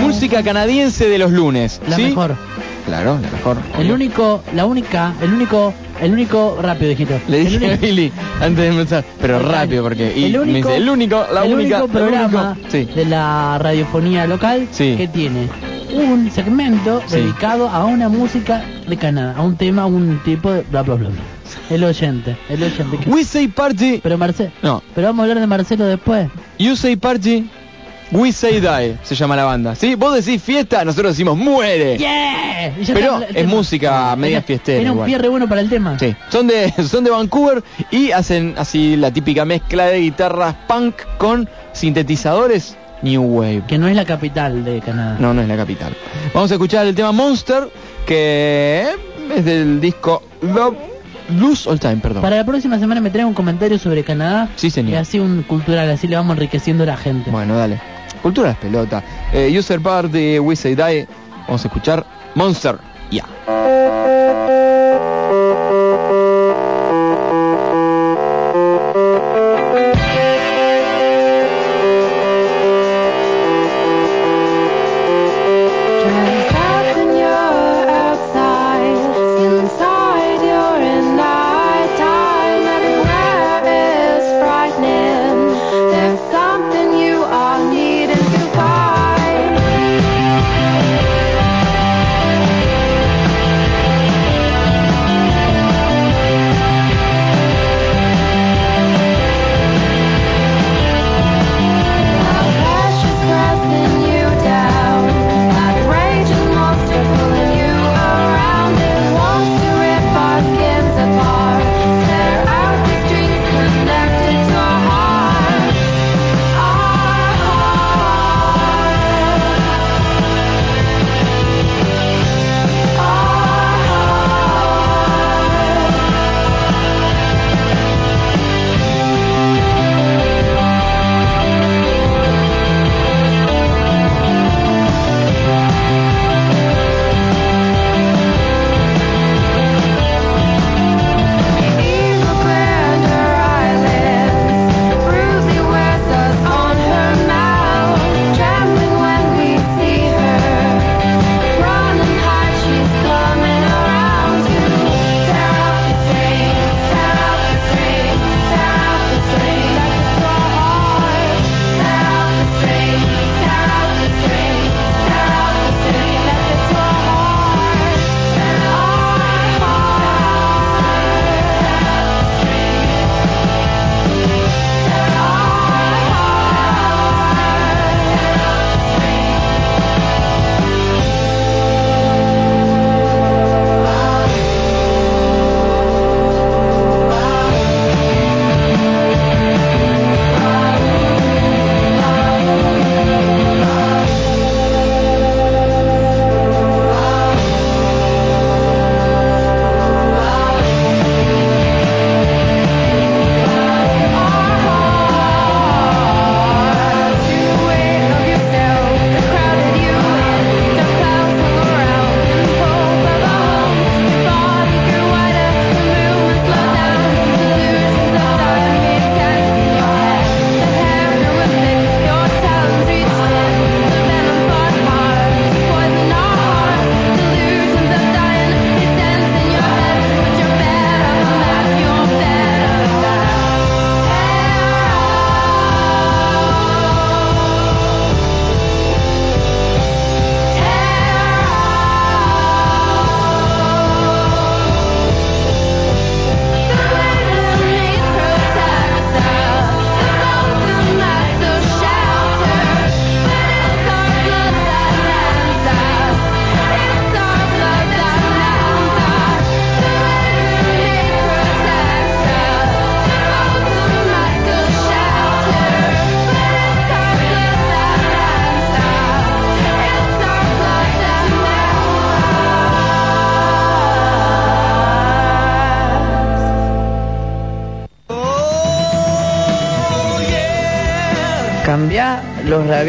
Música canadiense de los lunes. La ¿sí? mejor. Claro, la mejor. El único, la única, el único, el único rápido dijiste. Le dije a Billy antes de empezar, pero rápido porque y el me único, dice, el único, la el única, único el programa único". Sí. de la radiofonía local Sí. que tiene un segmento Sí. dedicado a una música de Canadá, a un tema, a un tipo de bla bla bla. bla. El oyente, el oyente. que- We say party. Pero Marcelo, No. pero vamos a hablar de Marcelo después. You say party. We say die. Se llama la banda. ¿Sí? Vos decís fiesta, nosotros decimos muere. Yeah. Pero es música media Era- fiestera. Era un igual. bueno para el tema. Sí, son de, son de Vancouver y hacen así la típica mezcla de guitarras punk con sintetizadores New Wave. Que no es la capital de Canadá. No, no es la capital. Vamos a escuchar el tema Monster, que es del disco Love, Lose All Time, perdón. Para la próxima semana me trae un comentario sobre Canadá. Sí, señor. Y así un cultural, así le vamos enriqueciendo a la gente. Bueno, dale. Cultura es pelota. Eh, User Party, We Say Die. Vamos a escuchar Monster. Ya.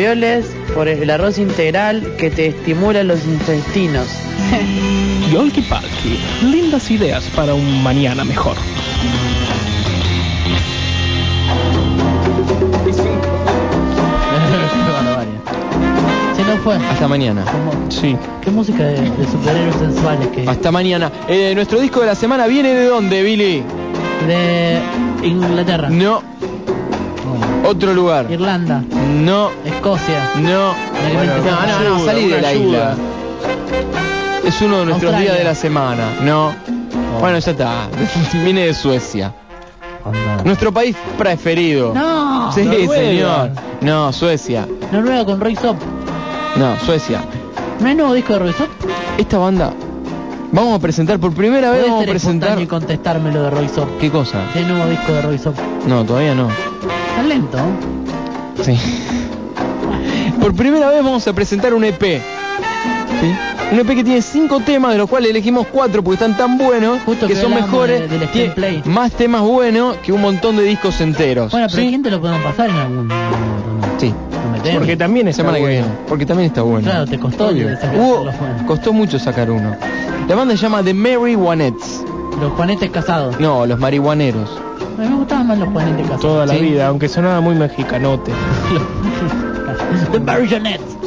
Ravioles por el arroz integral que te estimula los intestinos. Yolki Palki, lindas ideas para un mañana mejor. Se nos fue. Hasta mañana. Sí. ¿Qué música de, de superhéroes sensuales que Hasta mañana. Eh, nuestro disco de la semana viene de dónde, Billy? de Inglaterra, No. Otro lugar. Irlanda, No. Escocia. No. Bueno, no, no, no, salí de la ayuda. isla. Es uno de nuestros Australia. días de la semana. No. Bueno, ya está. Viene de Suecia. Nuestro país preferido. No. Sí, Noruega. señor. No, Suecia. Noruega con Roy Sop. No, Suecia. ¿No hay nuevo disco de Roy Sop? Esta banda vamos a presentar por primera vez vamos a presentar y contestarme lo de Roy Sop. ¿Qué cosa? ¿Qué nuevo disco de Roy Sop? No, todavía no. Está lento. Sí. Por primera vez vamos a presentar un EP. ¿Sí? Un EP que tiene cinco temas, de los cuales elegimos cuatro porque están tan buenos Justo que que son mejores. de- Play. más temas buenos que un montón de discos enteros. Bueno, pero ¿Sí? ¿quién te lo podemos pasar en algún Sí. Porque también está Semana que bueno. viene. Porque también está bueno. Claro, te costó Obvio. de sacar Hubo- costó mucho sacar uno. La banda se llama The Mary Juanettes. Los Juanetes casados. No, los marihuaneros. A mí me gustaban más los Juanetes casados. Toda la Sí. vida, aunque sonaba muy mexicanote. The Marionettes.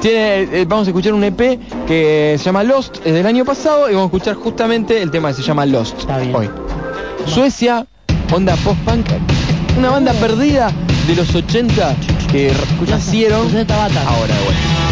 Tiene, eh, vamos a escuchar un EP que se llama Lost, es del año pasado, y vamos a escuchar justamente el tema que se llama Lost hoy. Suecia, onda post-punk, una banda perdida de los 80 que nacieron ahora de.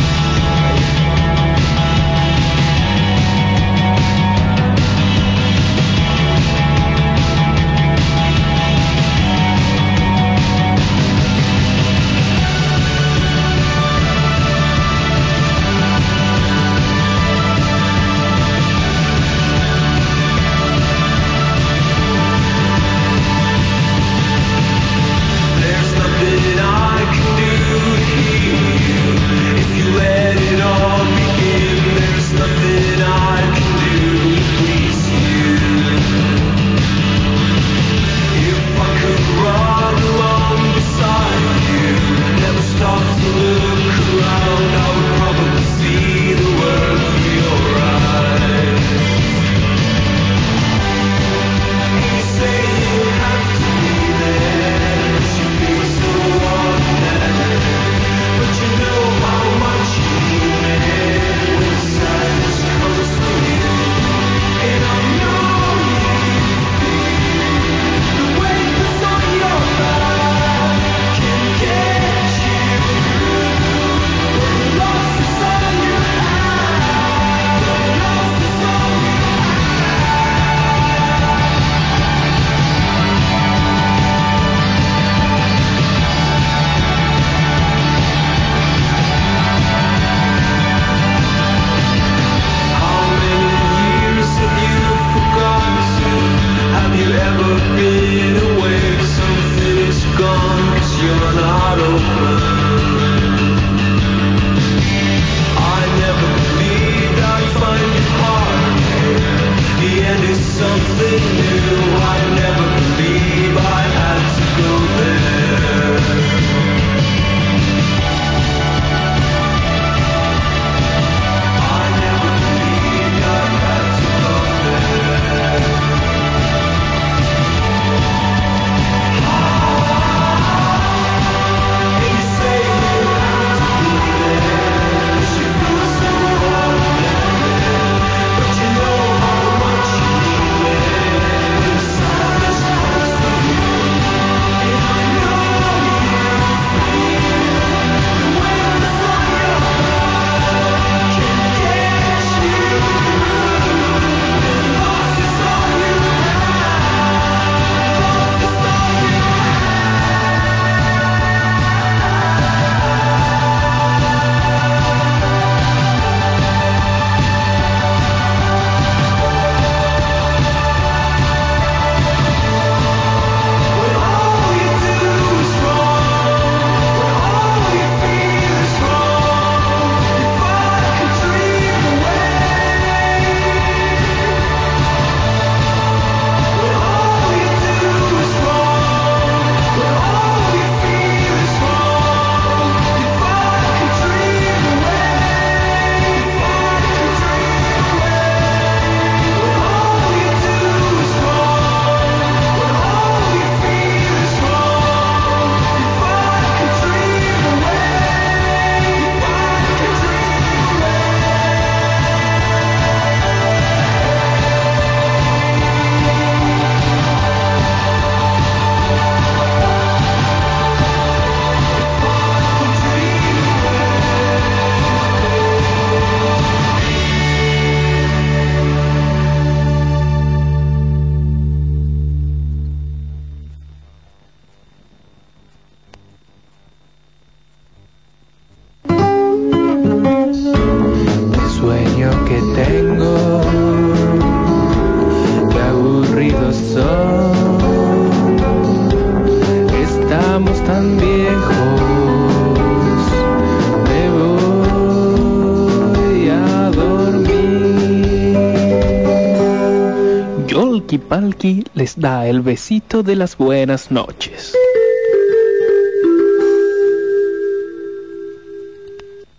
Les da el besito de las buenas noches.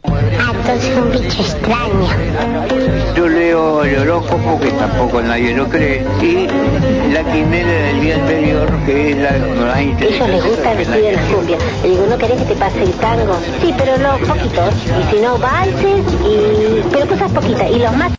Atos es un bicho extraño. Yo leo el horóscopo, que tampoco nadie lo cree, y la quimera del día anterior, que es la más interesante. Ellos les gusta el vestido de las cumbias. Le digo, ¿no querés que te pase el tango? Sí, pero los poquitos. Y si no, valses y... Pero cosas poquitas. Y los más...